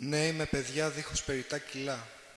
Ναι, είμαι παιδιά δίχως περιτά κιλά.